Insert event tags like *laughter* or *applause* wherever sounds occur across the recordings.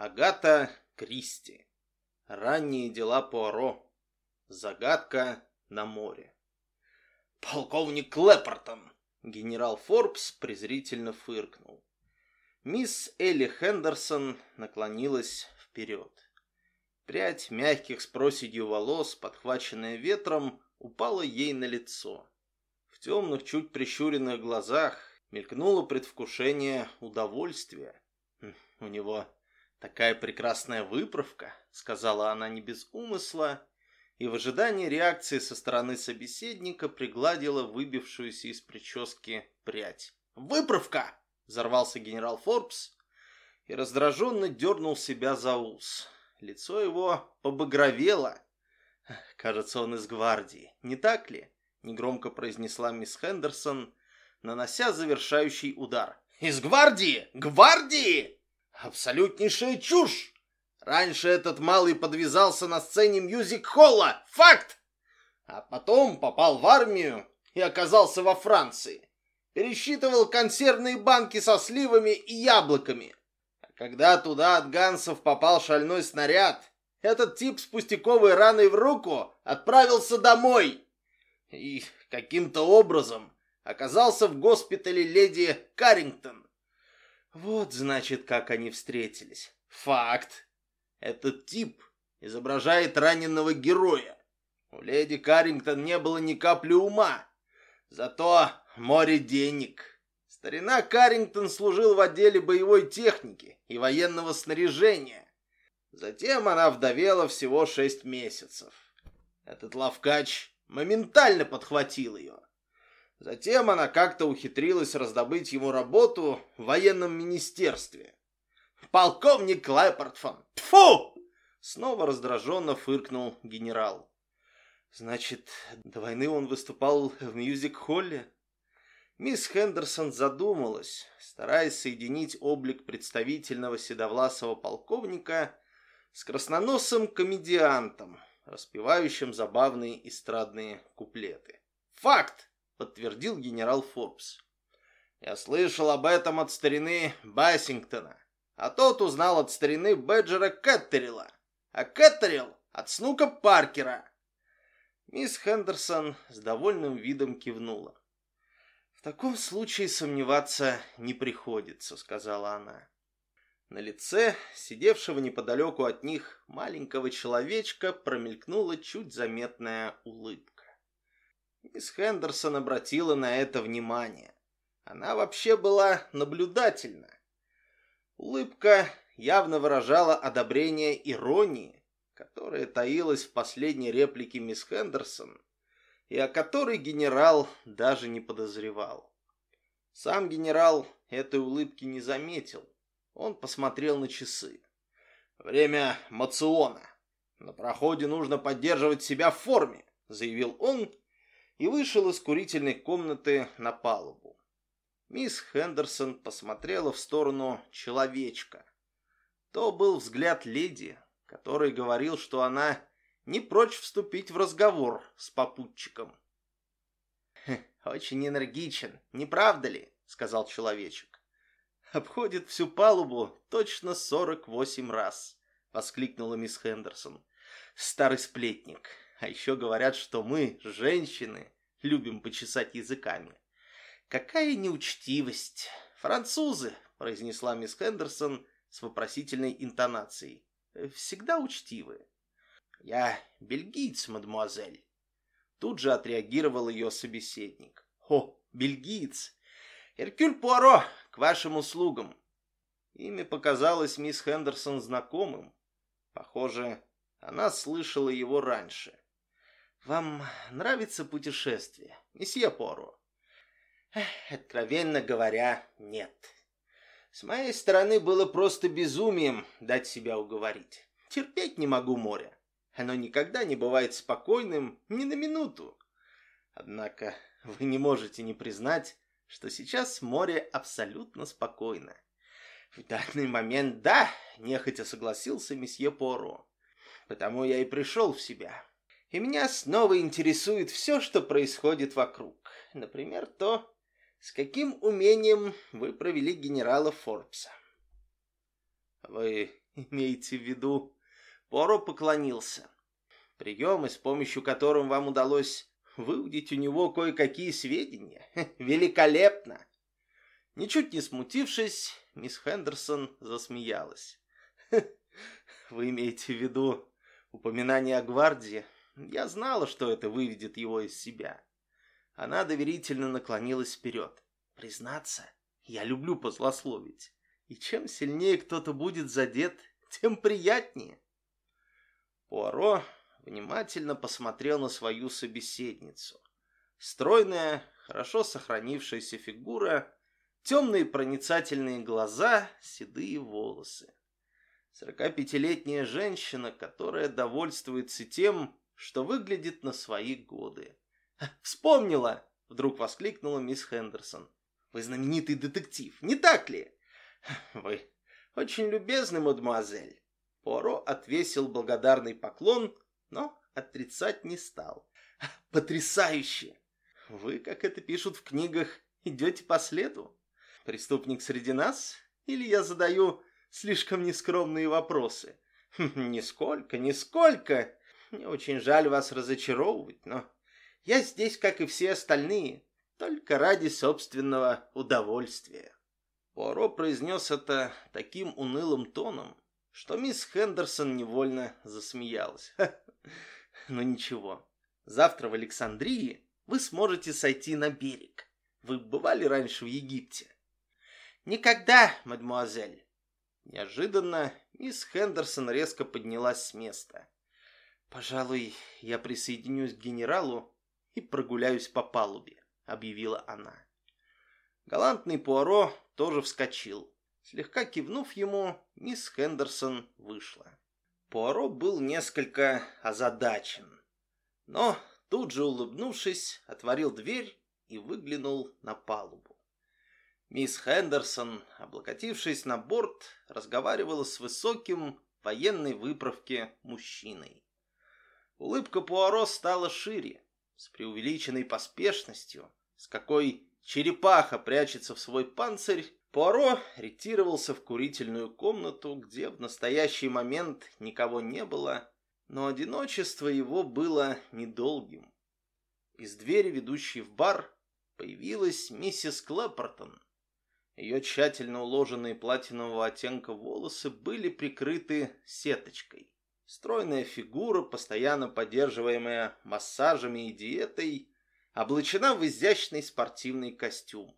Агата Кристи. Ранние дела Пуаро. Загадка на море. «Полковник Клэппертон!» Генерал Форбс презрительно фыркнул. Мисс Элли Хендерсон наклонилась вперед. Прядь мягких с проседью волос, подхваченная ветром, упала ей на лицо. В темных, чуть прищуренных глазах мелькнуло предвкушение удовольствия. «Хм, «У него такая прекрасная выправка», — сказала она не без умысла, и в ожидании реакции со стороны собеседника пригладила выбившуюся из прически прядь. «Выправка!» — взорвался генерал Форбс и раздраженно дернул себя за ус. Лицо его побагровело. «Кажется, он из гвардии, не так ли?» — негромко произнесла мисс Хендерсон, нанося завершающий удар. «Из гвардии! Гвардии! Абсолютнейшая чушь! Раньше этот малый подвязался на сцене мюзик-холла. Факт! А потом попал в армию и оказался во Франции. Пересчитывал консервные банки со сливами и яблоками. А когда туда от гансов попал шальной снаряд, этот тип с пустяковой раной в руку отправился домой. И каким-то образом оказался в госпитале леди Каррингтон. Вот, значит, как они встретились. Факт. Этот тип изображает раненого героя. У леди Каррингтон не было ни капли ума, зато море денег. Старина Каррингтон служил в отделе боевой техники и военного снаряжения. Затем она вдовела всего шесть месяцев. Этот лавкач моментально подхватил ее. Затем она как-то ухитрилась раздобыть ему работу в военном министерстве. Полковник Клэппортфон. Тфу! Снова раздраженно фыркнул генерал. Значит, до войны он выступал в мюзик-холле? Мисс Хендерсон задумалась, стараясь соединить облик представительного седовласого полковника с красноносым комедиантом, распевающим забавные эстрадные куплеты. «Факт!» — подтвердил генерал Форбс. «Я слышал об этом от старины Бассингтона а тот узнал от старины Бэджера Кэттерила, а Кэттерил от Снука Паркера. Мисс Хендерсон с довольным видом кивнула. «В таком случае сомневаться не приходится», — сказала она. На лице, сидевшего неподалеку от них маленького человечка, промелькнула чуть заметная улыбка. Мисс Хендерсон обратила на это внимание. Она вообще была наблюдательна. Улыбка явно выражала одобрение иронии, которая таилась в последней реплике мисс Хендерсон и о которой генерал даже не подозревал. Сам генерал этой улыбки не заметил. Он посмотрел на часы. «Время мациона. На проходе нужно поддерживать себя в форме», заявил он и вышел из курительной комнаты на палубу. Мисс Хендерсон посмотрела в сторону человечка. То был взгляд леди, который говорил, что она не прочь вступить в разговор с попутчиком. «Очень энергичен, не правда ли?» — сказал человечек. «Обходит всю палубу точно сорок восемь раз», — воскликнула мисс Хендерсон. «Старый сплетник. А еще говорят, что мы, женщины, любим почесать языками». «Какая неучтивость! Французы!» — произнесла мисс Хендерсон с вопросительной интонацией. «Всегда учтивы». «Я бельгиец, мадемуазель». Тут же отреагировал ее собеседник. «О, бельгиец! Эркюль Пуаро, к вашим услугам!» Имя показалось мисс Хендерсон знакомым. Похоже, она слышала его раньше. «Вам нравится путешествие, месье Пуаро?» Откровенно говоря, нет. С моей стороны было просто безумием дать себя уговорить. Терпеть не могу море. Оно никогда не бывает спокойным ни на минуту. Однако вы не можете не признать, что сейчас море абсолютно спокойно. В данный момент да, нехотя согласился месье Поро. Потому я и пришел в себя. И меня снова интересует все, что происходит вокруг. Например, то, с каким умением вы провели генерала Форбса? Вы имеете в виду... Поро поклонился. Приемы, с помощью которым вам удалось выудить у него кое-какие сведения. *laughs* Великолепно! Ничуть не смутившись, мисс Хендерсон засмеялась. *laughs* Вы имеете в виду упоминание о гвардии? Я знала, что это выведет его из себя. Она доверительно наклонилась вперед. Признаться, я люблю позлословить. И чем сильнее кто-то будет задет, тем приятнее. Пуаро внимательно посмотрел на свою собеседницу. Стройная, хорошо сохранившаяся фигура, темные проницательные глаза, седые волосы. Сорокапятилетняя женщина, которая довольствуется тем, что выглядит на свои годы. «Вспомнила!» — вдруг воскликнула мисс Хендерсон. «Вы знаменитый детектив, не так ли?» «Вы очень любезны, мадемуазель». Поро отвесил благодарный поклон, но отрицать не стал. «Потрясающе! Вы, как это пишут в книгах, идете по следу? Преступник среди нас? Или я задаю слишком нескромные вопросы?» «Нисколько, нисколько! Мне очень жаль вас разочаровывать, но я здесь, как и все остальные, только ради собственного удовольствия. Пуаро произнес это таким унылым тоном, что мисс Хендерсон невольно засмеялась. Ну ничего, завтра в Александрии вы сможете сойти на берег. Вы бывали раньше в Египте? Никогда, мадемуазель. Неожиданно мисс Хендерсон резко поднялась с места. Пожалуй, я присоединюсь к генералу и прогуляюсь по палубе», — объявила она. Галантный Пуаро тоже вскочил. Слегка кивнув ему, мисс Хендерсон вышла. Пуаро был несколько озадачен, но тут же улыбнувшись, отворил дверь и выглянул на палубу. Мисс Хендерсон, облокотившись на борт, разговаривала с высоким военной выправке мужчиной. Улыбка Пуаро стала шире с преувеличенной поспешностью, с какой черепаха прячется в свой панцирь, Пуаро ретировался в курительную комнату, где в настоящий момент никого не было, но одиночество его было недолгим. Из двери, ведущей в бар, появилась миссис Клэппертон. Ее тщательно уложенные платинового оттенка волосы были прикрыты сеточкой. Стройная фигура, постоянно поддерживаемая массажами и диетой, облачена в изящный спортивный костюм.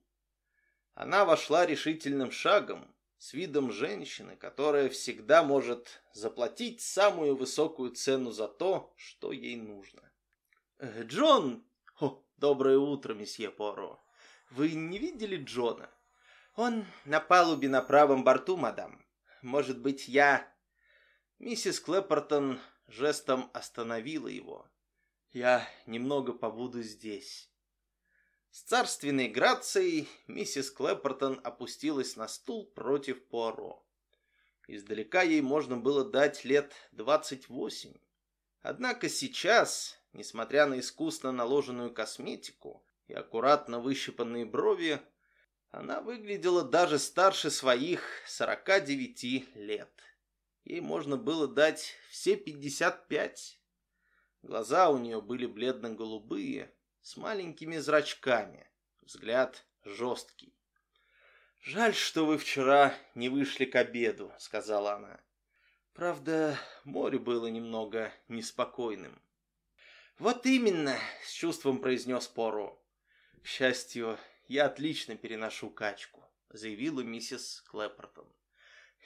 Она вошла решительным шагом, с видом женщины, которая всегда может заплатить самую высокую цену за то, что ей нужно. «Э, «Джон!» О, «Доброе утро, месье Поро. Вы не видели Джона?» «Он на палубе на правом борту, мадам. Может быть, я Миссис Клэппертон жестом остановила его. «Я немного побуду здесь». С царственной грацией миссис Клэппертон опустилась на стул против Пуаро. Издалека ей можно было дать лет двадцать восемь. Однако сейчас, несмотря на искусно наложенную косметику и аккуратно выщипанные брови, она выглядела даже старше своих сорока девяти лет. Ей можно было дать все пятьдесят пять. Глаза у нее были бледно-голубые, с маленькими зрачками. Взгляд жесткий. «Жаль, что вы вчера не вышли к обеду», — сказала она. Правда, море было немного неспокойным. «Вот именно», — с чувством произнес Поро. «К счастью, я отлично переношу качку», — заявила миссис Клэппертон.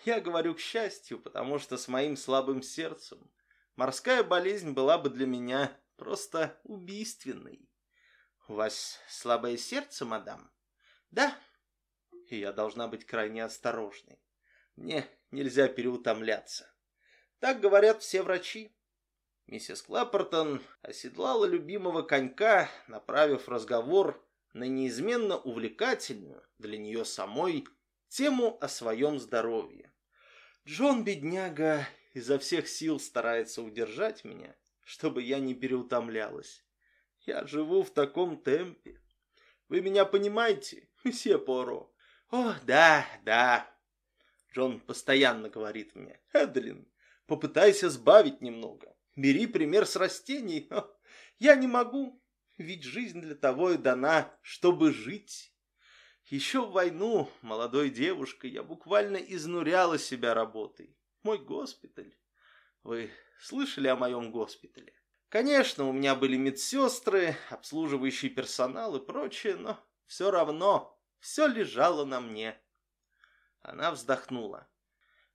Я говорю к счастью, потому что с моим слабым сердцем морская болезнь была бы для меня просто убийственной. У вас слабое сердце, мадам? Да. И я должна быть крайне осторожной. Мне нельзя переутомляться. Так говорят все врачи. Миссис Клаппертон оседлала любимого конька, направив разговор на неизменно увлекательную для нее самой тему о своем здоровье. Джон, бедняга, изо всех сил старается удержать меня, чтобы я не переутомлялась. Я живу в таком темпе. Вы меня понимаете, месье Поро? О, да, да. Джон постоянно говорит мне, Эдлин, попытайся сбавить немного. Бери пример с растений. Я не могу, ведь жизнь для того и дана, чтобы жить. Еще в войну, молодой девушкой, я буквально изнуряла себя работой. Мой госпиталь. Вы слышали о моем госпитале? Конечно, у меня были медсестры, обслуживающий персонал и прочее, но все равно все лежало на мне. Она вздохнула.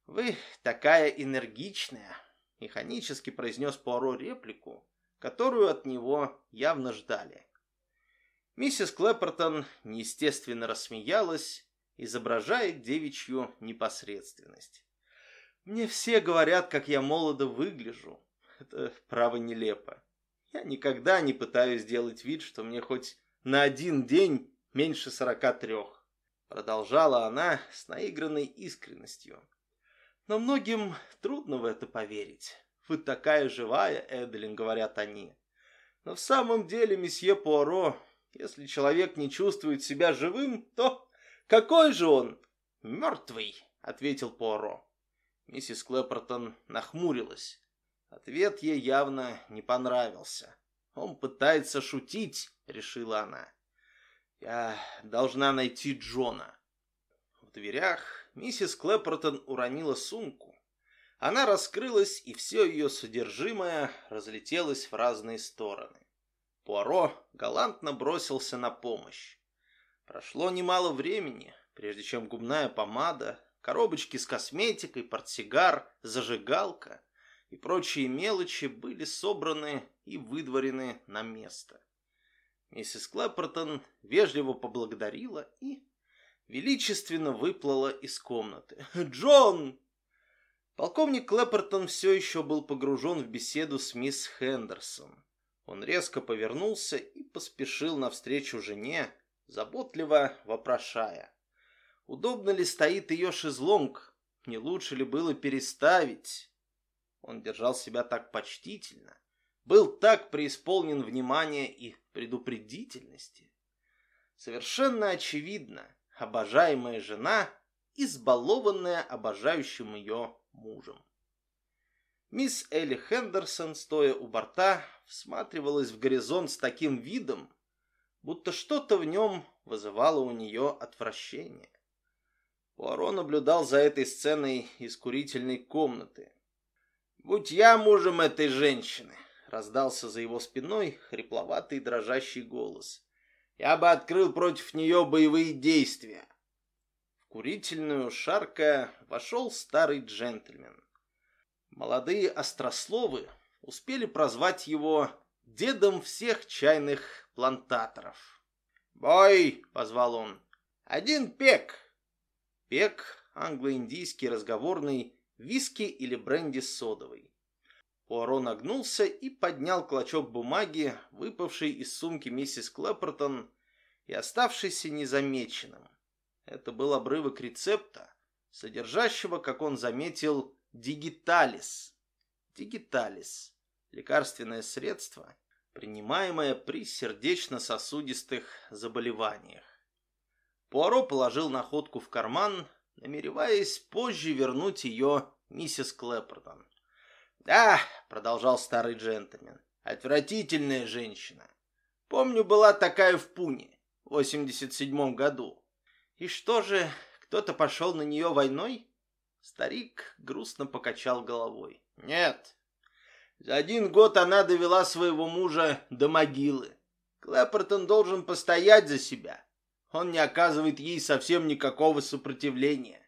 «Вы такая энергичная», — механически произнес Пуаро реплику, которую от него явно ждали. Миссис Клэппертон неестественно рассмеялась, изображая девичью непосредственность. «Мне все говорят, как я молодо выгляжу. Это, право, нелепо. Я никогда не пытаюсь сделать вид, что мне хоть на один день меньше сорока трех. Продолжала она с наигранной искренностью. Но многим трудно в это поверить. Вы такая живая, Эдлин, говорят они. Но в самом деле, месье Пуаро, если человек не чувствует себя живым, то какой же он? Мертвый, ответил Пуаро. Миссис Клэппертон нахмурилась. Ответ ей явно не понравился. Он пытается шутить, решила она. Я должна найти Джона. В дверях миссис Клэппертон уронила сумку. Она раскрылась, и все ее содержимое разлетелось в разные стороны. Пуаро галантно бросился на помощь. Прошло немало времени, прежде чем губная помада, коробочки с косметикой, портсигар, зажигалка и прочие мелочи были собраны и выдворены на место. Миссис Клэппертон вежливо поблагодарила и величественно выплыла из комнаты. *laughs* «Джон!» Полковник Клэппертон все еще был погружен в беседу с мисс Хендерсон. Он резко повернулся и поспешил навстречу жене, заботливо вопрошая. Удобно ли стоит ее шезлонг? Не лучше ли было переставить? Он держал себя так почтительно, был так преисполнен внимания и предупредительности. Совершенно очевидно, обожаемая жена, избалованная обожающим ее мужем. Мисс Элли Хендерсон, стоя у борта, всматривалась в горизонт с таким видом, будто что-то в нем вызывало у нее отвращение. Пуаро наблюдал за этой сценой из курительной комнаты. «Будь я мужем этой женщины», — раздался за его спиной хрипловатый дрожащий голос, «я бы открыл против нее боевые действия». В курительную, шаркая, вошел старый джентльмен. Молодые острословы успели прозвать его дедом всех чайных плантаторов. «Бой!» — позвал он. «Один пек!» Пек — англо-индийский разговорный виски или бренди с содовой. Пуаро нагнулся и поднял клочок бумаги, выпавший из сумки миссис Клэппертон и оставшийся незамеченным. Это был обрывок рецепта, содержащего, как он заметил, Дигиталис. Дигиталис – лекарственное средство, принимаемое при сердечно-сосудистых заболеваниях. Пуаро положил находку в карман, намереваясь позже вернуть ее миссис Клэппертон. «Да», — продолжал старый джентльмен, — «отвратительная женщина. Помню, была такая в Пуне в 87 году. И что же, кто-то пошел на нее войной?» Старик грустно покачал головой. Нет. За один год она довела своего мужа до могилы. Клэппертон должен постоять за себя. Он не оказывает ей совсем никакого сопротивления.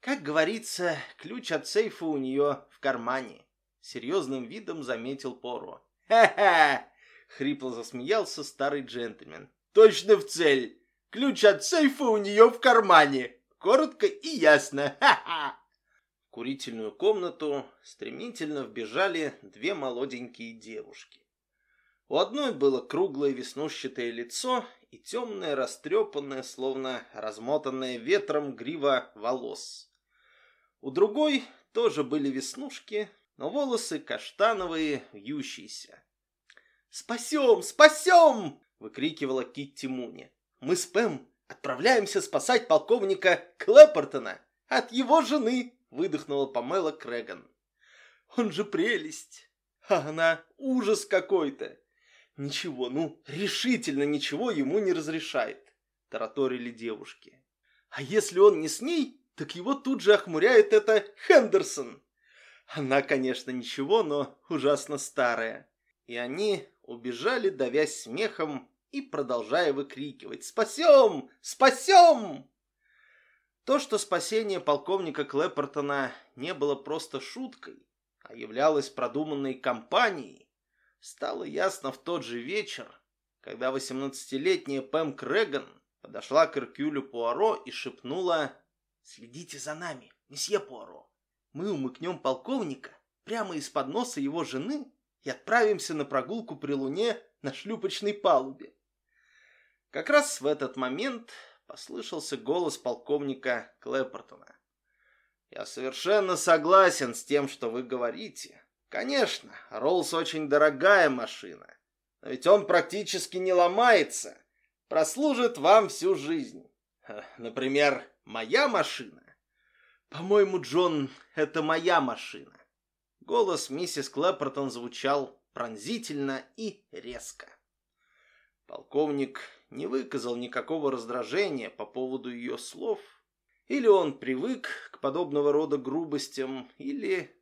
Как говорится, ключ от сейфа у нее в кармане. Серьезным видом заметил Поро. «Ха-ха!» — хрипло засмеялся старый джентльмен. «Точно в цель! Ключ от сейфа у нее в кармане!» Коротко и ясно. Ха-ха! В курительную комнату стремительно вбежали две молоденькие девушки. У одной было круглое веснушчатое лицо и темное, растрепанное, словно размотанное ветром грива волос. У другой тоже были веснушки, но волосы каштановые, вьющиеся. «Спасем! Спасем!» — выкрикивала Китти Муни. «Мы с Пэм Отправляемся спасать полковника Клэппертона. От его жены, выдохнула Памела Крэган. Он же прелесть. А она ужас какой-то. Ничего, ну, решительно ничего ему не разрешает, тараторили девушки. А если он не с ней, так его тут же охмуряет это Хендерсон. Она, конечно, ничего, но ужасно старая. И они убежали, давясь смехом и продолжая выкрикивать «Спасем! Спасем!». То, что спасение полковника Клэппертона не было просто шуткой, а являлось продуманной кампанией, стало ясно в тот же вечер, когда 18-летняя Пэм Крэган подошла к Эркюлю Пуаро и шепнула «Следите за нами, месье Пуаро. Мы умыкнем полковника прямо из-под носа его жены и отправимся на прогулку при луне на шлюпочной палубе». Как раз в этот момент послышался голос полковника Клэппертона. «Я совершенно согласен с тем, что вы говорите. Конечно, Роллс очень дорогая машина, но ведь он практически не ломается, прослужит вам всю жизнь. Например, моя машина. По-моему, Джон, это моя машина». Голос миссис Клэппертон звучал пронзительно и резко. Полковник не выказал никакого раздражения по поводу ее слов. Или он привык к подобного рода грубостям, или...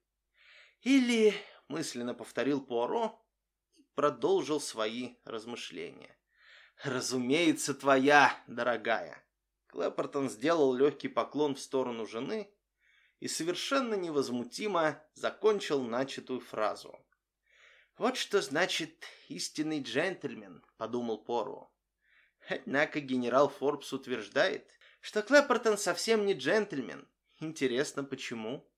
Или, мысленно повторил Пуаро и продолжил свои размышления. «Разумеется, твоя, дорогая!» Клэппертон сделал легкий поклон в сторону жены и совершенно невозмутимо закончил начатую фразу. «Вот что значит истинный джентльмен», — подумал Пору. Однако генерал Форбс утверждает, что Клэппертон совсем не джентльмен. Интересно, почему?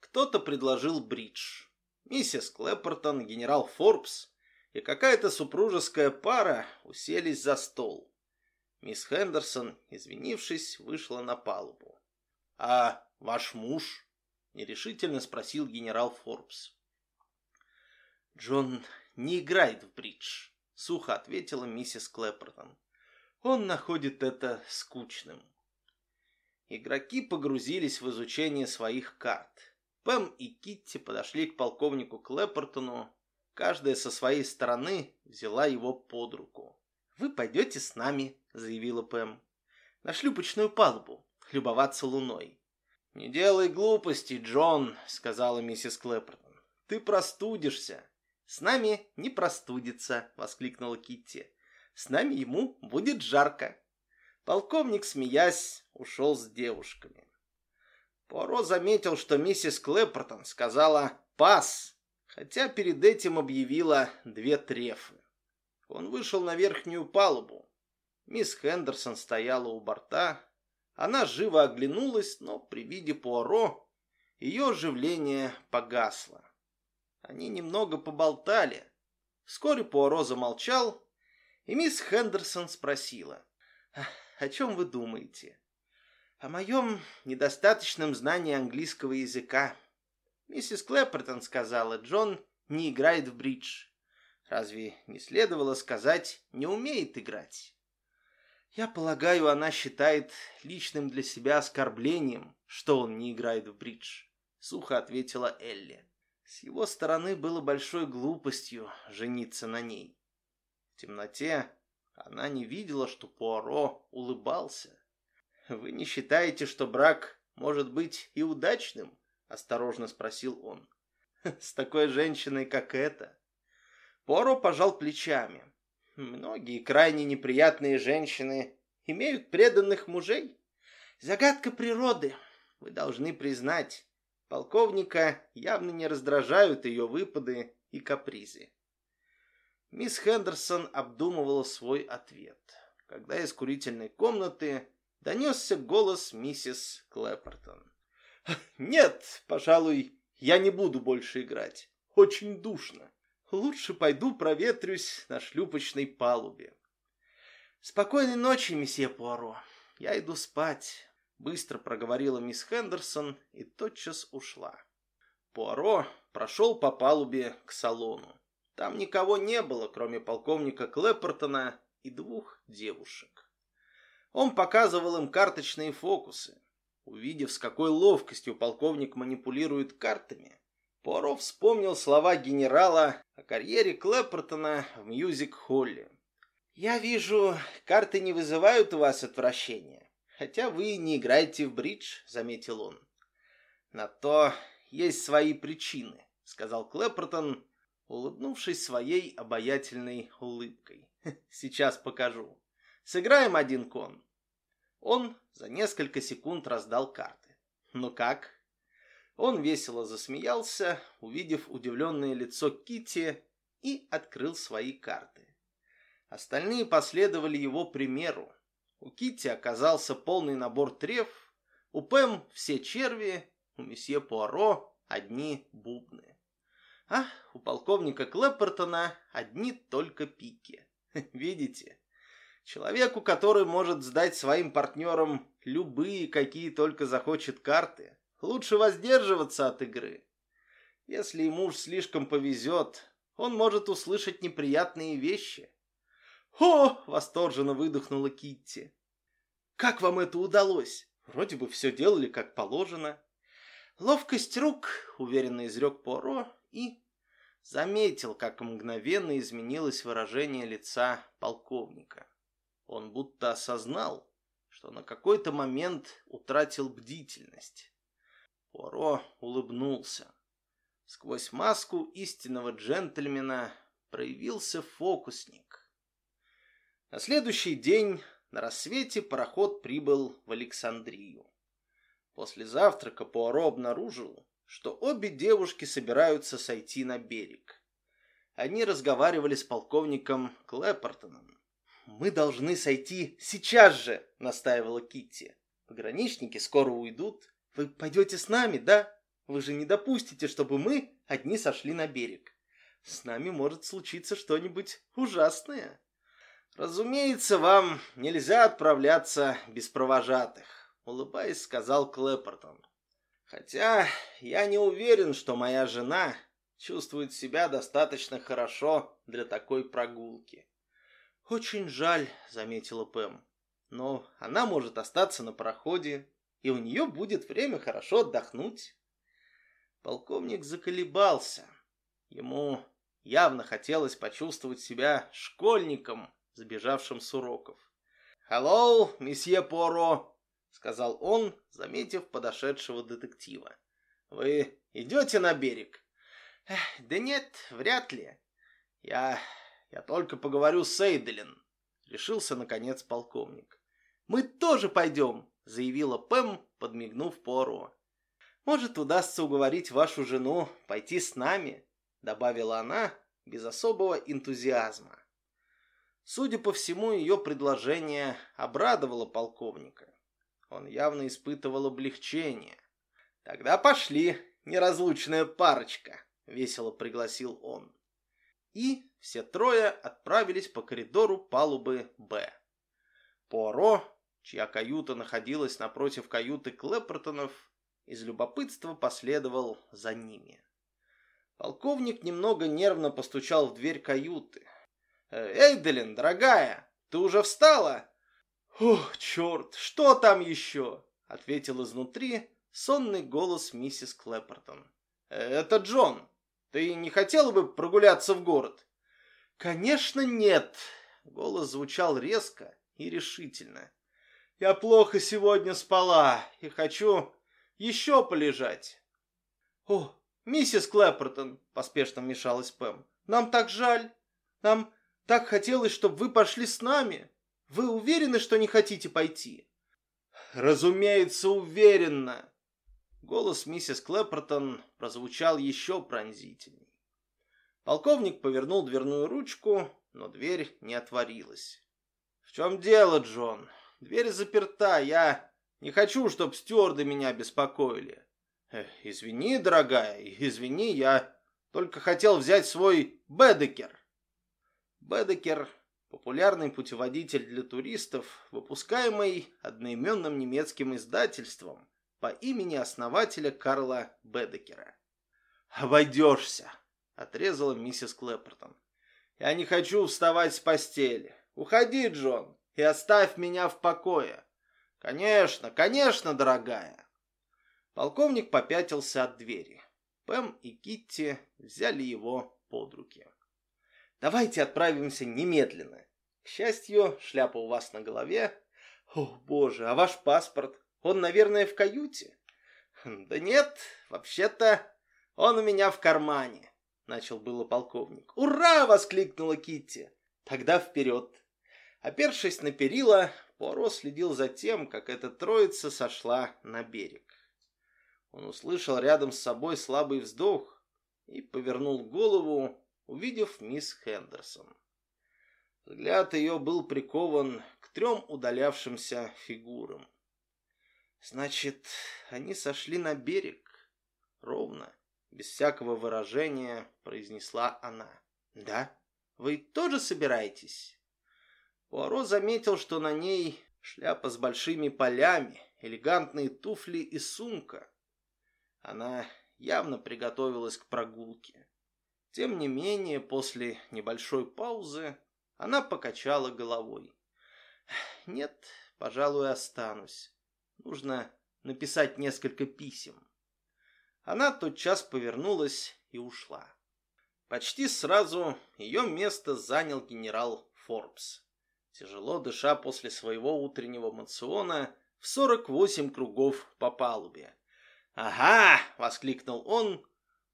Кто-то предложил бридж. Миссис Клэппертон, генерал Форбс и какая-то супружеская пара уселись за стол. Мисс Хендерсон, извинившись, вышла на палубу. «А ваш муж?» — нерешительно спросил генерал Форбс. «Джон не играет в бридж», — сухо ответила миссис Клэппертон. Он находит это скучным. Игроки погрузились в изучение своих карт. Пэм и Китти подошли к полковнику Клэппертону. Каждая со своей стороны взяла его под руку. «Вы пойдете с нами», — заявила Пэм. «На шлюпочную палубу, любоваться луной». «Не делай глупостей, Джон», — сказала миссис Клэппертон. «Ты простудишься». «С нами не простудится», — воскликнула Китти. С нами ему будет жарко. Полковник, смеясь, ушел с девушками. Поро заметил, что миссис Клэппертон сказала «пас», хотя перед этим объявила две трефы. Он вышел на верхнюю палубу. Мисс Хендерсон стояла у борта. Она живо оглянулась, но при виде Пуаро ее оживление погасло. Они немного поболтали. Вскоре Пуаро замолчал и мисс Хендерсон спросила, «О чем вы думаете?» «О моем недостаточном знании английского языка». Миссис Клэппертон сказала, «Джон не играет в бридж». Разве не следовало сказать «не умеет играть»? Я полагаю, она считает личным для себя оскорблением, что он не играет в бридж, сухо ответила Элли. С его стороны было большой глупостью жениться на ней. В темноте она не видела, что Пуаро улыбался. «Вы не считаете, что брак может быть и удачным?» – осторожно спросил он. «С такой женщиной, как эта?» Пуаро пожал плечами. «Многие крайне неприятные женщины имеют преданных мужей. Загадка природы, вы должны признать. Полковника явно не раздражают ее выпады и капризы. Мисс Хендерсон обдумывала свой ответ, когда из курительной комнаты донесся голос миссис Клэппертон. *laughs* «Нет, пожалуй, я не буду больше играть. Очень душно. Лучше пойду проветрюсь на шлюпочной палубе». «Спокойной ночи, месье Пуаро. Я иду спать», — быстро проговорила мисс Хендерсон и тотчас ушла. Пуаро прошел по палубе к салону. Там никого не было, кроме полковника Клэппертона и двух девушек. Он показывал им карточные фокусы. Увидев, с какой ловкостью полковник манипулирует картами, Пуаро вспомнил слова генерала о карьере Клэппертона в мьюзик-холле. «Я вижу, карты не вызывают у вас отвращения, хотя вы не играете в бридж», — заметил он. «На то есть свои причины», — сказал Клэппертон, улыбнувшись своей обаятельной улыбкой. *laughs* «Сейчас покажу. Сыграем один кон». Он за несколько секунд раздал карты. «Ну как?» Он весело засмеялся, увидев удивленное лицо Кити, и открыл свои карты. Остальные последовали его примеру. У Кити оказался полный набор треф, у Пэм все черви, у месье Пуаро одни бубны. А у полковника Клэппертона одни только пики. *laughs* Видите? Человеку, который может сдать своим партнерам любые, какие только захочет карты, Лучше воздерживаться от игры. Если ему уж слишком повезет, он может услышать неприятные вещи. «О!» — восторженно выдохнула Китти. «Как вам это удалось? Вроде бы все делали как положено». «Ловкость рук», — уверенно изрек Поро и заметил, как мгновенно изменилось выражение лица полковника. Он будто осознал, что на какой-то момент утратил бдительность. Пуаро улыбнулся. Сквозь маску истинного джентльмена проявился фокусник. На следующий день на рассвете пароход прибыл в Александрию. После завтрака Пуаро обнаружил, что обе девушки собираются сойти на берег. Они разговаривали с полковником Клэппертоном. «Мы должны сойти сейчас же», — настаивала Китти. «Пограничники скоро уйдут, вы пойдете с нами, да? Вы же не допустите, чтобы мы одни сошли на берег. С нами может случиться что-нибудь ужасное. Разумеется, вам нельзя отправляться без провожатых, улыбаясь, сказал Клэппертон. Хотя я не уверен, что моя жена чувствует себя достаточно хорошо для такой прогулки. Очень жаль, заметила Пэм. Но она может остаться на пароходе и у нее будет время хорошо отдохнуть. Полковник заколебался. Ему явно хотелось почувствовать себя школьником, сбежавшим с уроков. «Hello, месье Поро», — сказал он, заметив подошедшего детектива. «Вы идете на берег?» «Да нет, вряд ли. Я... я только поговорю с Эйделин», — решился, наконец, полковник. «Мы тоже пойдем», заявила Пэм, подмигнув Пору. «Может, удастся уговорить вашу жену пойти с нами», добавила она без особого энтузиазма. Судя по всему, ее предложение обрадовало полковника. Он явно испытывал облегчение. «Тогда пошли, неразлучная парочка», — весело пригласил он. И все трое отправились по коридору палубы «Б». Поро чья каюта находилась напротив каюты Клэппертонов, из любопытства последовал за ними. Полковник немного нервно постучал в дверь каюты. «Э, «Эйделин, дорогая, ты уже встала?» «Ох, черт, что там еще?» — ответил изнутри сонный голос миссис Клэппертон. «Э, «Это Джон. Ты не хотела бы прогуляться в город?» «Конечно нет!» — голос звучал резко и решительно. Я плохо сегодня спала и хочу еще полежать. О, миссис Клэппертон, поспешно вмешалась Пэм. Нам так жаль. Нам так хотелось, чтобы вы пошли с нами. Вы уверены, что не хотите пойти? Разумеется, уверенно. Голос миссис Клэппертон прозвучал еще пронзительней. Полковник повернул дверную ручку, но дверь не отворилась. «В чем дело, Джон? Дверь заперта, я не хочу, чтобы стюарды меня беспокоили. Эх, извини, дорогая, извини, я только хотел взять свой Бедекер. Бедекер – популярный путеводитель для туристов, выпускаемый одноименным немецким издательством по имени основателя Карла Бедекера. «Обойдешься», – отрезала миссис Клэппертон. «Я не хочу вставать с постели. Уходи, Джон и оставь меня в покое. Конечно, конечно, дорогая. Полковник попятился от двери. Пэм и Китти взяли его под руки. Давайте отправимся немедленно. К счастью, шляпа у вас на голове. О, боже, а ваш паспорт? Он, наверное, в каюте? Да нет, вообще-то он у меня в кармане, начал было полковник. Ура! воскликнула Китти. Тогда вперед. Опершись на перила, Пуаро следил за тем, как эта троица сошла на берег. Он услышал рядом с собой слабый вздох и повернул голову, увидев мисс Хендерсон. Взгляд ее был прикован к трем удалявшимся фигурам. Значит, они сошли на берег. Ровно, без всякого выражения, произнесла она. Да? Вы тоже собираетесь? Пуаро заметил, что на ней шляпа с большими полями, элегантные туфли и сумка. Она явно приготовилась к прогулке. Тем не менее, после небольшой паузы она покачала головой. «Нет, пожалуй, останусь. Нужно написать несколько писем». Она тотчас повернулась и ушла. Почти сразу ее место занял генерал Форбс. Тяжело дыша после своего утреннего мациона в 48 кругов по палубе. «Ага!» — воскликнул он,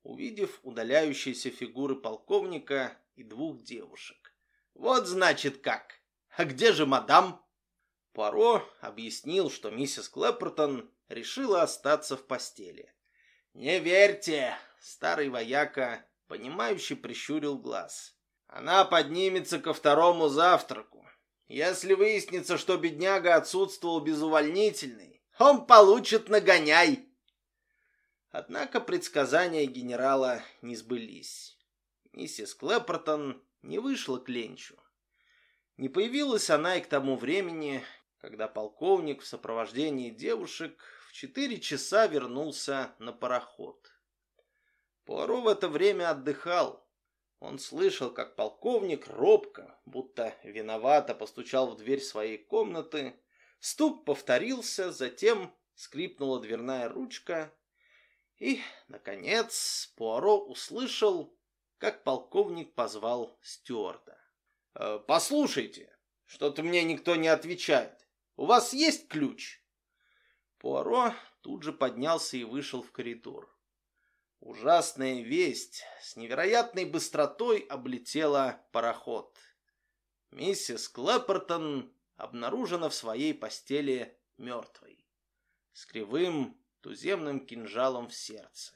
увидев удаляющиеся фигуры полковника и двух девушек. «Вот значит как! А где же мадам?» Пуаро объяснил, что миссис Клэппертон решила остаться в постели. «Не верьте!» — старый вояка понимающе прищурил глаз. Она поднимется ко второму завтраку. Если выяснится, что бедняга отсутствовал без увольнительной, он получит нагоняй. Однако предсказания генерала не сбылись. Миссис Клэппертон не вышла к Ленчу. Не появилась она и к тому времени, когда полковник в сопровождении девушек в четыре часа вернулся на пароход. Пуаро в это время отдыхал. Он слышал, как полковник робко, будто виновато постучал в дверь своей комнаты. Стук повторился, затем скрипнула дверная ручка. И, наконец, Пуаро услышал, как полковник позвал стюарда. «Э, «Послушайте, что-то мне никто не отвечает. У вас есть ключ?» Пуаро тут же поднялся и вышел в коридор. Ужасная весть с невероятной быстротой облетела пароход. Миссис Клэппертон обнаружена в своей постели мертвой, с кривым туземным кинжалом в сердце.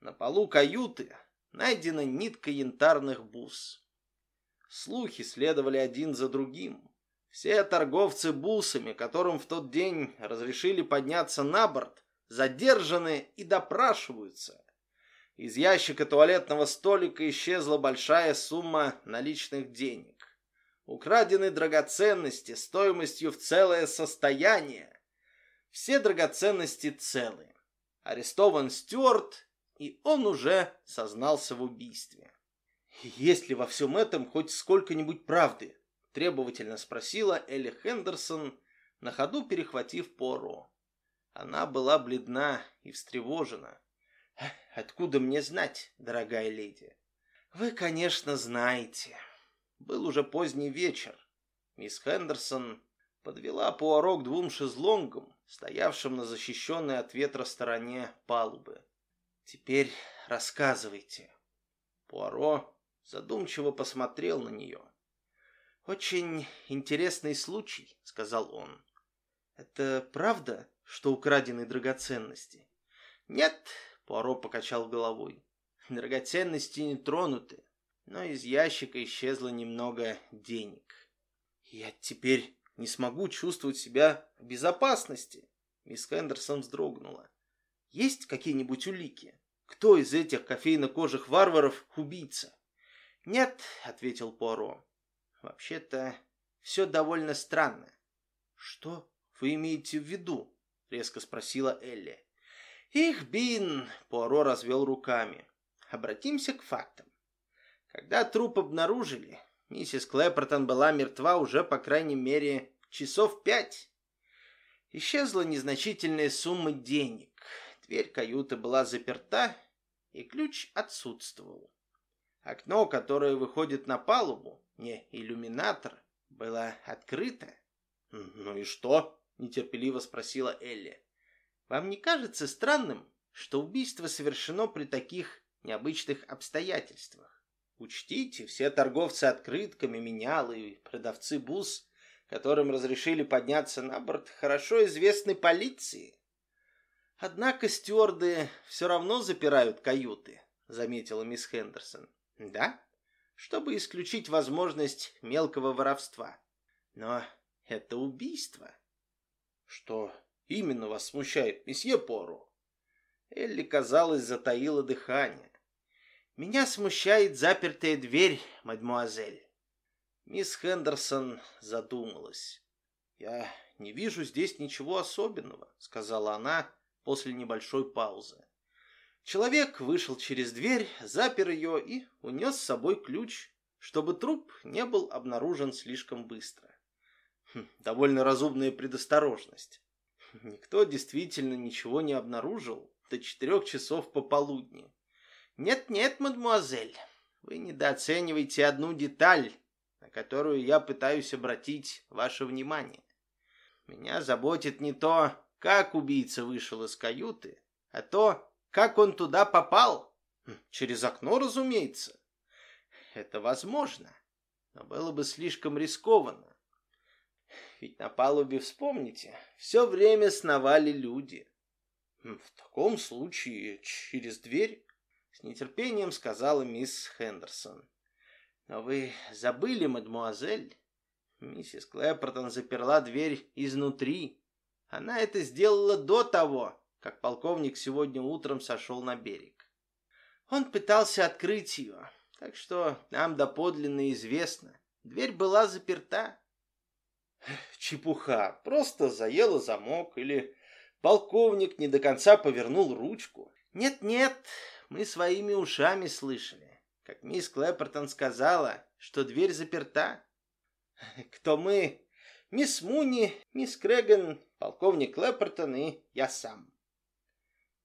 На полу каюты найдена нитка янтарных бус. Слухи следовали один за другим. Все торговцы бусами, которым в тот день разрешили подняться на борт, задержаны и допрашиваются. Из ящика туалетного столика исчезла большая сумма наличных денег. Украдены драгоценности стоимостью в целое состояние. Все драгоценности целы. Арестован Стюарт, и он уже сознался в убийстве. «Есть ли во всем этом хоть сколько-нибудь правды?» требовательно спросила Элли Хендерсон, на ходу перехватив Поро. Она была бледна и встревожена. «Откуда мне знать, дорогая леди?» «Вы, конечно, знаете. Был уже поздний вечер. Мисс Хендерсон подвела Пуаро к двум шезлонгам, стоявшим на защищенной от ветра стороне палубы. «Теперь рассказывайте». Пуаро задумчиво посмотрел на нее. «Очень интересный случай», — сказал он. «Это правда, что украдены драгоценности. Нет, Пуаро покачал головой. Драгоценности не тронуты, но из ящика исчезло немного денег. Я теперь не смогу чувствовать себя в безопасности. Мисс Хендерсон вздрогнула. Есть какие-нибудь улики? Кто из этих кофейно-кожих варваров убийца? Нет, ответил Пуаро. Вообще-то все довольно странно. Что вы имеете в виду? резко спросила Элли. Их бин, Пуаро развел руками. Обратимся к фактам. Когда труп обнаружили, миссис Клэппертон была мертва уже, по крайней мере, часов пять. Исчезла незначительная сумма денег. Дверь каюты была заперта, и ключ отсутствовал. Окно, которое выходит на палубу, не иллюминатор, было открыто. «Ну и что?» – нетерпеливо спросила Элли. «Вам не кажется странным, что убийство совершено при таких необычных обстоятельствах? Учтите, все торговцы открытками, менялы и продавцы бус, которым разрешили подняться на борт, хорошо известны полиции. Однако стюарды все равно запирают каюты, заметила мисс Хендерсон. Да? Чтобы исключить возможность мелкого воровства. Но это убийство. Что именно вас смущает, месье Пору? Элли, казалось, затаила дыхание. Меня смущает запертая дверь, мадмуазель. Мисс Хендерсон задумалась. Я не вижу здесь ничего особенного, сказала она после небольшой паузы. Человек вышел через дверь, запер ее и унес с собой ключ, чтобы труп не был обнаружен слишком быстро. Хм, довольно разумная предосторожность. Никто действительно ничего не обнаружил до четырех часов пополудни. Нет-нет, мадемуазель, вы недооцениваете одну деталь, на которую я пытаюсь обратить ваше внимание. Меня заботит не то, как убийца вышел из каюты, а то, как он туда попал? Хм, через окно, разумеется. Это возможно, но было бы слишком рискованно. Ведь на палубе, вспомните, все время сновали люди. Хм, в таком случае через дверь, с нетерпением сказала мисс Хендерсон. Но вы забыли, мадмуазель? Миссис Клэпертон заперла дверь изнутри. Она это сделала до того, как полковник сегодня утром сошел на берег. Он пытался открыть ее, так что нам доподлинно известно. Дверь была заперта. Чепуха, просто заела замок или полковник не до конца повернул ручку. Нет-нет, мы своими ушами слышали, как мисс Клэпертон сказала, что дверь заперта. *laughs* Кто мы? Мисс Муни, мисс Крэган, полковник Клэпертон и я сам.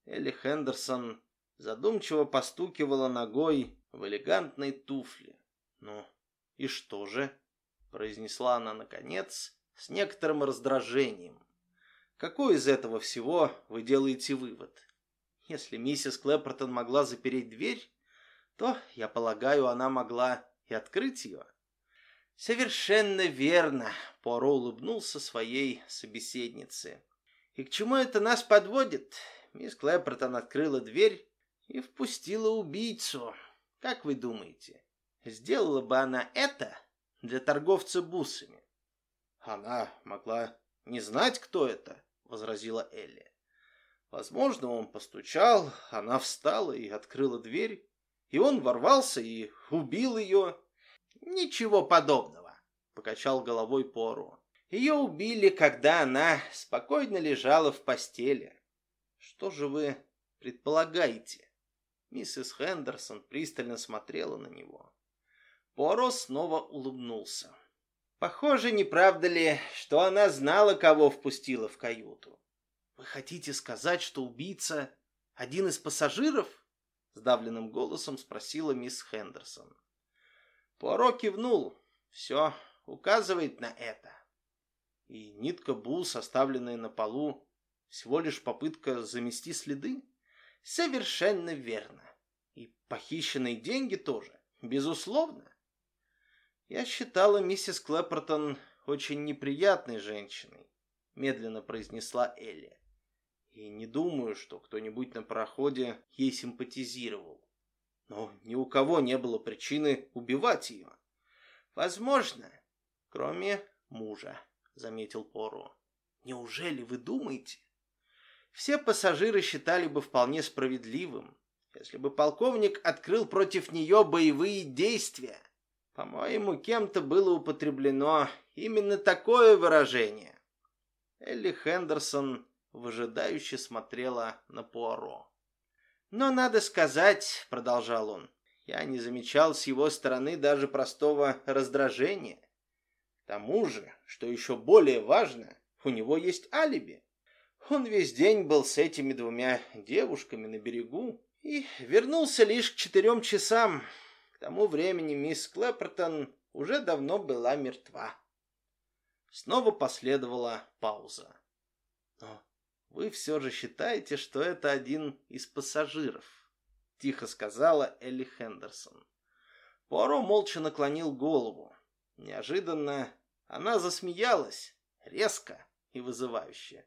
Элли Хендерсон задумчиво постукивала ногой в элегантной туфле. «Ну, и что же?» — произнесла она наконец с некоторым раздражением. «Какой из этого всего вы делаете вывод? Если миссис Клэпертон могла запереть дверь, то, я полагаю, она могла и открыть ее». «Совершенно верно», — Поро улыбнулся своей собеседнице. «И к чему это нас подводит? Мисс Клэпертон открыла дверь и впустила убийцу. Как вы думаете, сделала бы она это для торговца бусами? Она могла не знать, кто это, возразила Элли. Возможно, он постучал, она встала и открыла дверь, и он ворвался и убил ее. Ничего подобного, покачал головой Пору. Ее убили, когда она спокойно лежала в постели. Что же вы предполагаете? Миссис Хендерсон пристально смотрела на него. Поро снова улыбнулся. Похоже, не правда ли, что она знала, кого впустила в каюту? Вы хотите сказать, что убийца один из пассажиров? Сдавленным голосом спросила мисс Хендерсон. Поро кивнул. Все указывает на это. И нитка бус, оставленная на полу, всего лишь попытка замести следы? Совершенно верно. И похищенные деньги тоже, безусловно. Я считала миссис Клэпертон очень неприятной женщиной, медленно произнесла Элли. И не думаю, что кто-нибудь на пароходе ей симпатизировал. Но ни у кого не было причины убивать ее. Возможно, кроме мужа, заметил Поро. Неужели вы думаете, все пассажиры считали бы вполне справедливым, если бы полковник открыл против нее боевые действия. По-моему, кем-то было употреблено именно такое выражение. Элли Хендерсон выжидающе смотрела на Пуаро. «Но надо сказать, — продолжал он, — я не замечал с его стороны даже простого раздражения. К тому же, что еще более важно, У него есть алиби. Он весь день был с этими двумя девушками на берегу и вернулся лишь к четырем часам. К тому времени мисс Клэпертон уже давно была мертва. Снова последовала пауза. Но вы все же считаете, что это один из пассажиров, тихо сказала Элли Хендерсон. Пуаро молча наклонил голову. Неожиданно она засмеялась, резко и вызывающе.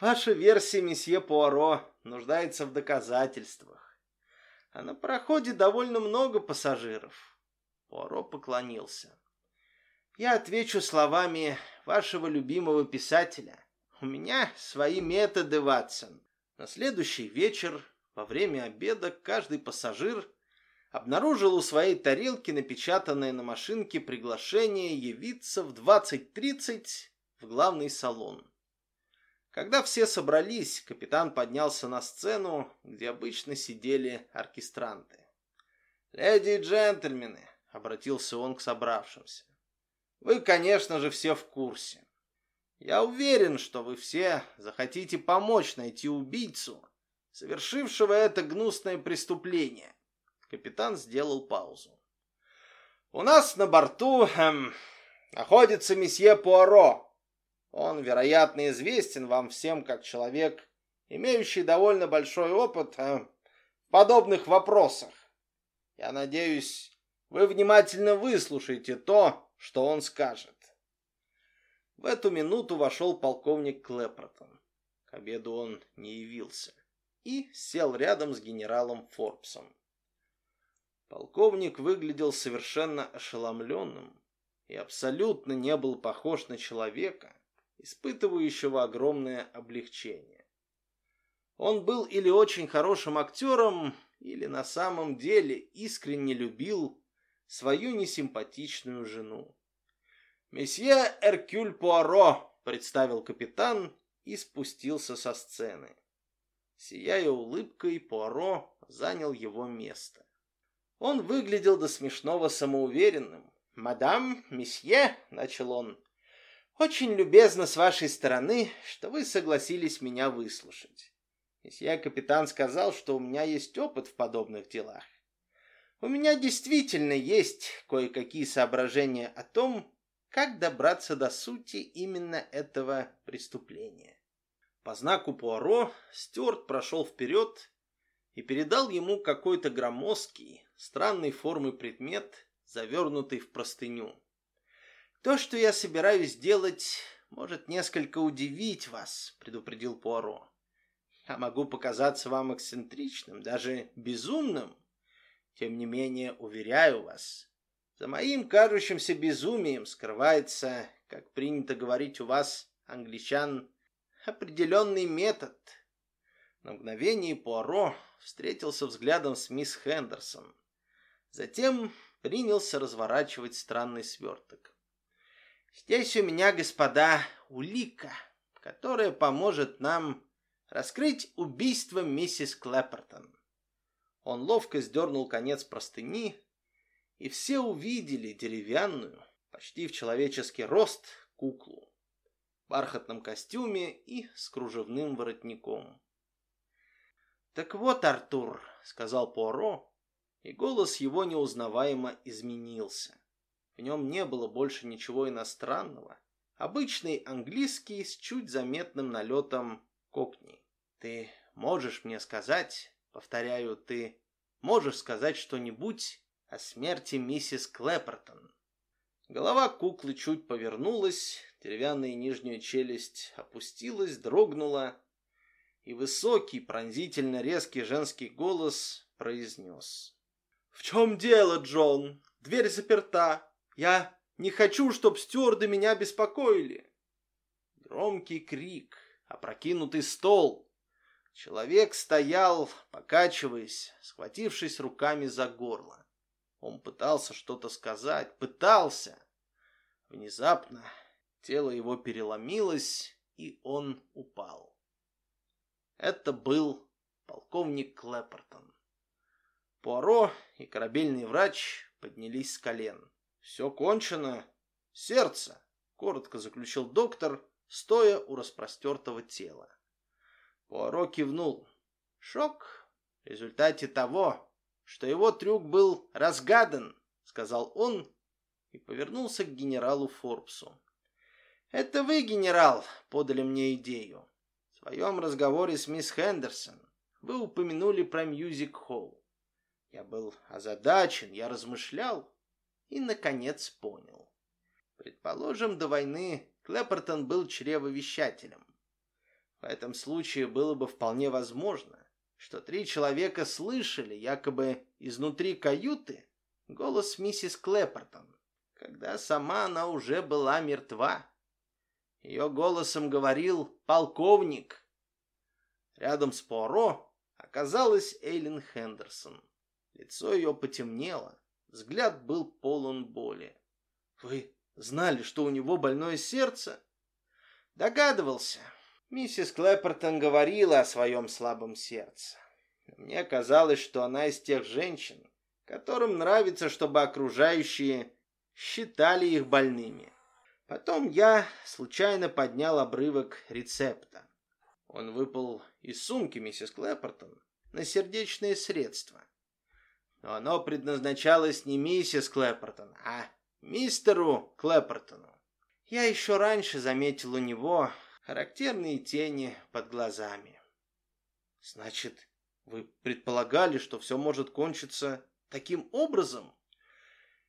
Ваша версия, месье Пуаро, нуждается в доказательствах. А на проходе довольно много пассажиров. Пуаро поклонился. Я отвечу словами вашего любимого писателя. У меня свои методы, Ватсон. На следующий вечер, во время обеда, каждый пассажир обнаружил у своей тарелки напечатанное на машинке приглашение явиться в 20.30 в главный салон. Когда все собрались, капитан поднялся на сцену, где обычно сидели оркестранты. «Леди и джентльмены», — обратился он к собравшимся, — «вы, конечно же, все в курсе. Я уверен, что вы все захотите помочь найти убийцу, совершившего это гнусное преступление». Капитан сделал паузу. «У нас на борту эм, находится месье Пуаро, он, вероятно, известен вам всем как человек, имеющий довольно большой опыт э, в подобных вопросах. Я надеюсь, вы внимательно выслушаете то, что он скажет. В эту минуту вошел полковник Клэпертон. К обеду он не явился и сел рядом с генералом Форбсом. Полковник выглядел совершенно ошеломленным и абсолютно не был похож на человека, испытывающего огромное облегчение. Он был или очень хорошим актером, или на самом деле искренне любил свою несимпатичную жену. «Месье Эркюль Пуаро», — представил капитан и спустился со сцены. Сияя улыбкой, Пуаро занял его место. Он выглядел до смешного самоуверенным. «Мадам, месье», — начал он, очень любезно с вашей стороны, что вы согласились меня выслушать. Месье капитан сказал, что у меня есть опыт в подобных делах. У меня действительно есть кое-какие соображения о том, как добраться до сути именно этого преступления. По знаку Пуаро Стюарт прошел вперед и передал ему какой-то громоздкий, странной формы предмет, завернутый в простыню. «То, что я собираюсь делать, может несколько удивить вас», — предупредил Пуаро. «Я могу показаться вам эксцентричным, даже безумным. Тем не менее, уверяю вас, за моим кажущимся безумием скрывается, как принято говорить у вас, англичан, определенный метод». На мгновение Пуаро встретился взглядом с мисс Хендерсон. Затем принялся разворачивать странный сверток. Здесь у меня, господа, улика, которая поможет нам раскрыть убийство миссис Клэпертон. Он ловко сдернул конец простыни, и все увидели деревянную, почти в человеческий рост, куклу в бархатном костюме и с кружевным воротником. «Так вот, Артур», — сказал Пуаро, и голос его неузнаваемо изменился. В нем не было больше ничего иностранного. Обычный английский с чуть заметным налетом кокни. Ты можешь мне сказать, повторяю, ты можешь сказать что-нибудь о смерти миссис Клэпертон? Голова куклы чуть повернулась, деревянная нижняя челюсть опустилась, дрогнула, и высокий, пронзительно резкий женский голос произнес. «В чем дело, Джон? Дверь заперта. Я не хочу, чтоб стюарды меня беспокоили. Громкий крик, опрокинутый стол. Человек стоял, покачиваясь, схватившись руками за горло. Он пытался что-то сказать, пытался. Внезапно тело его переломилось, и он упал. Это был полковник Клэпертон. Пуаро и корабельный врач поднялись с колен. Все кончено. Сердце. коротко заключил доктор, стоя у распростертого тела. Пуаро кивнул. Шок в результате того, что его трюк был разгадан, сказал он и повернулся к генералу Форбсу. Это вы, генерал, подали мне идею. В своем разговоре с мисс Хендерсон вы упомянули про мьюзик-холл. Я был озадачен, я размышлял и, наконец, понял. Предположим, до войны Клеппертон был чревовещателем. В этом случае было бы вполне возможно, что три человека слышали, якобы изнутри каюты, голос миссис Клеппертон, когда сама она уже была мертва. Ее голосом говорил полковник. Рядом с Пуаро оказалась Эйлин Хендерсон. Лицо ее потемнело, взгляд был полон боли. «Вы знали, что у него больное сердце?» «Догадывался. Миссис Клэппертон говорила о своем слабом сердце. Мне казалось, что она из тех женщин, которым нравится, чтобы окружающие считали их больными. Потом я случайно поднял обрывок рецепта. Он выпал из сумки миссис Клэппертон на сердечные средства. Но оно предназначалось не миссис Клэппертон, а мистеру Клэппертону. Я еще раньше заметил у него характерные тени под глазами. Значит, вы предполагали, что все может кончиться таким образом?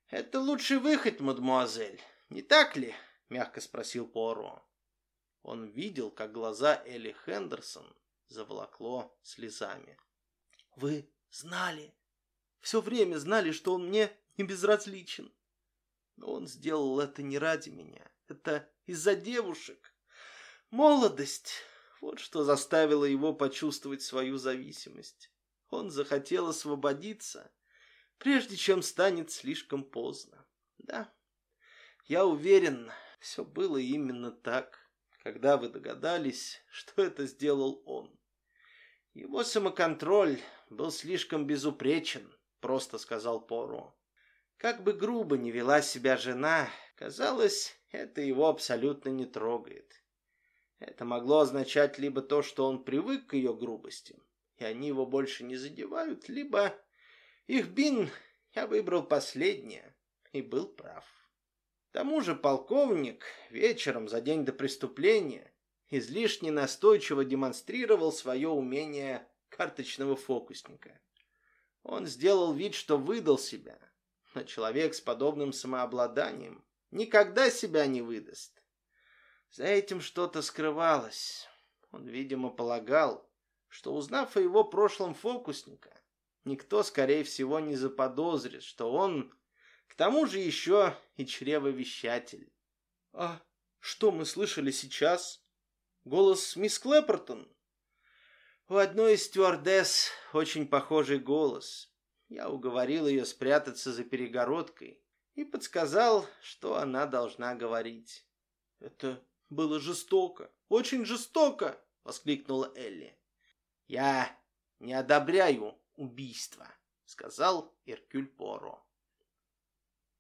Это лучший выход, мадемуазель, не так ли? Мягко спросил Пуаро. Он видел, как глаза Элли Хендерсон заволокло слезами. Вы знали, все время знали, что он мне не безразличен. Но он сделал это не ради меня. Это из-за девушек. Молодость. Вот что заставило его почувствовать свою зависимость. Он захотел освободиться, прежде чем станет слишком поздно. Да, я уверен, все было именно так, когда вы догадались, *laughs* что это сделал он. Его самоконтроль был слишком безупречен, просто сказал Поро. Как бы грубо ни вела себя жена, казалось, это его абсолютно не трогает. Это могло означать либо то, что он привык к ее грубостям, и они его больше не задевают, либо их бин я выбрал последнее и был прав. К тому же полковник вечером за день до преступления излишне настойчиво демонстрировал свое умение карточного фокусника. Он сделал вид, что выдал себя, но человек с подобным самообладанием никогда себя не выдаст. За этим что-то скрывалось. Он, видимо, полагал, что, узнав о его прошлом фокусника, никто, скорее всего, не заподозрит, что он, к тому же, еще и чревовещатель. «А что мы слышали сейчас? Голос мисс Клэппертон?» У одной из стюардесс очень похожий голос. Я уговорил ее спрятаться за перегородкой и подсказал, что она должна говорить. «Это было жестоко, очень жестоко!» — воскликнула Элли. «Я не одобряю убийства», — сказал Иркюль Поро.